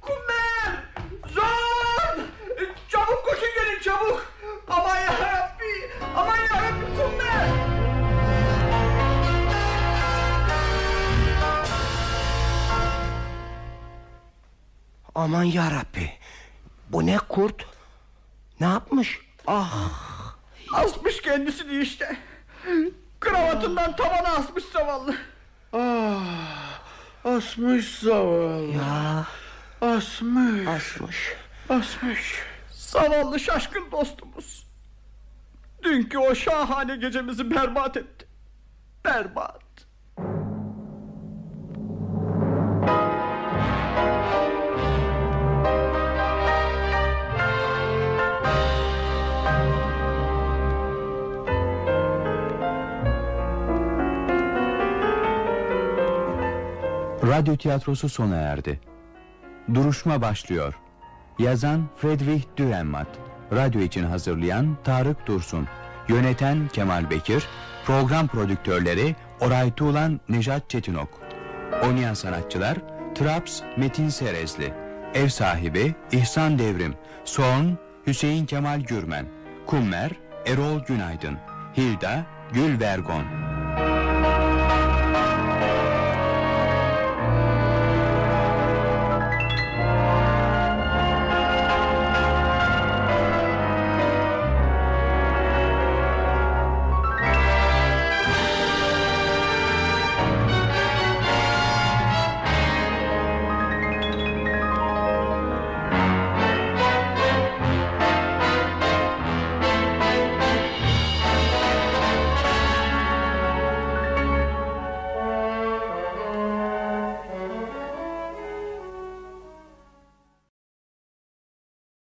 Kummer! Zor! Çabuk koşun gelin çabuk! Aman yarabbi! Aman yarabbi Kummer! Aman yarabbi. Bu ne kurt? Ne yapmış? Ah. Asmış kendisini işte. Kravatından tavana asmış zavallı. Ah, asmış zavallı. Ya Asmış. asmış. Asmış. Zavallı şaşkın dostumuz. Dünkü o şahane gecemizi berbat etti. Berbat. Radyo tiyatrosu sona erdi. Duruşma başlıyor. Yazan Friedrich Dürrenmatt. Radyo için hazırlayan Tarık Dursun. Yöneten Kemal Bekir. Program prodüktörleri Oray Tuğlan, Nejat Çetinok. Oynayan sanatçılar Traps Metin Serezli. Ev sahibi İhsan Devrim. Son Hüseyin Kemal Gürmen. Kummer Erol Günaydın. Hilda Gül Vergon.